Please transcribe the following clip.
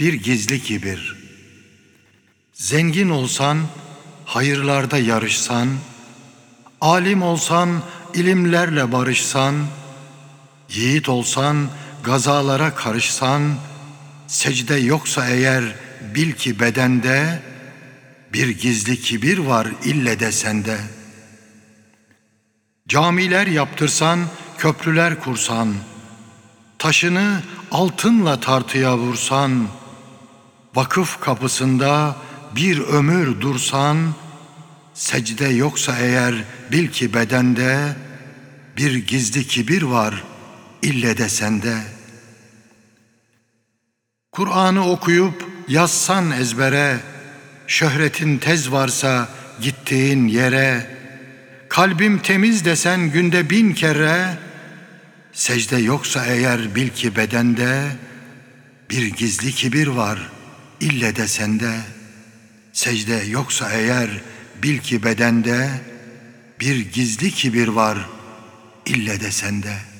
Bir gizli kibir. Zengin olsan, hayırlarda yarışsan, alim olsan, ilimlerle barışsan, yiğit olsan, gazalara karışsan, secde yoksa eğer bil ki bedende, bir gizli kibir var ille de sende. Camiler yaptırsan, köprüler kursan, taşını altınla tartıya vursan, vakıf kapısında bir ömür dursan, secde yoksa eğer bil ki bedende, bir gizli kibir var ille de sende. Kur'an'ı okuyup yazsan ezbere, şöhretin tez varsa gittiğin yere, kalbim temiz desen günde bin kere, secde yoksa eğer bil ki bedende, bir gizli kibir var ille de sende. Secde yoksa eğer bil ki bedende, bir gizli kibir var ille de sende.''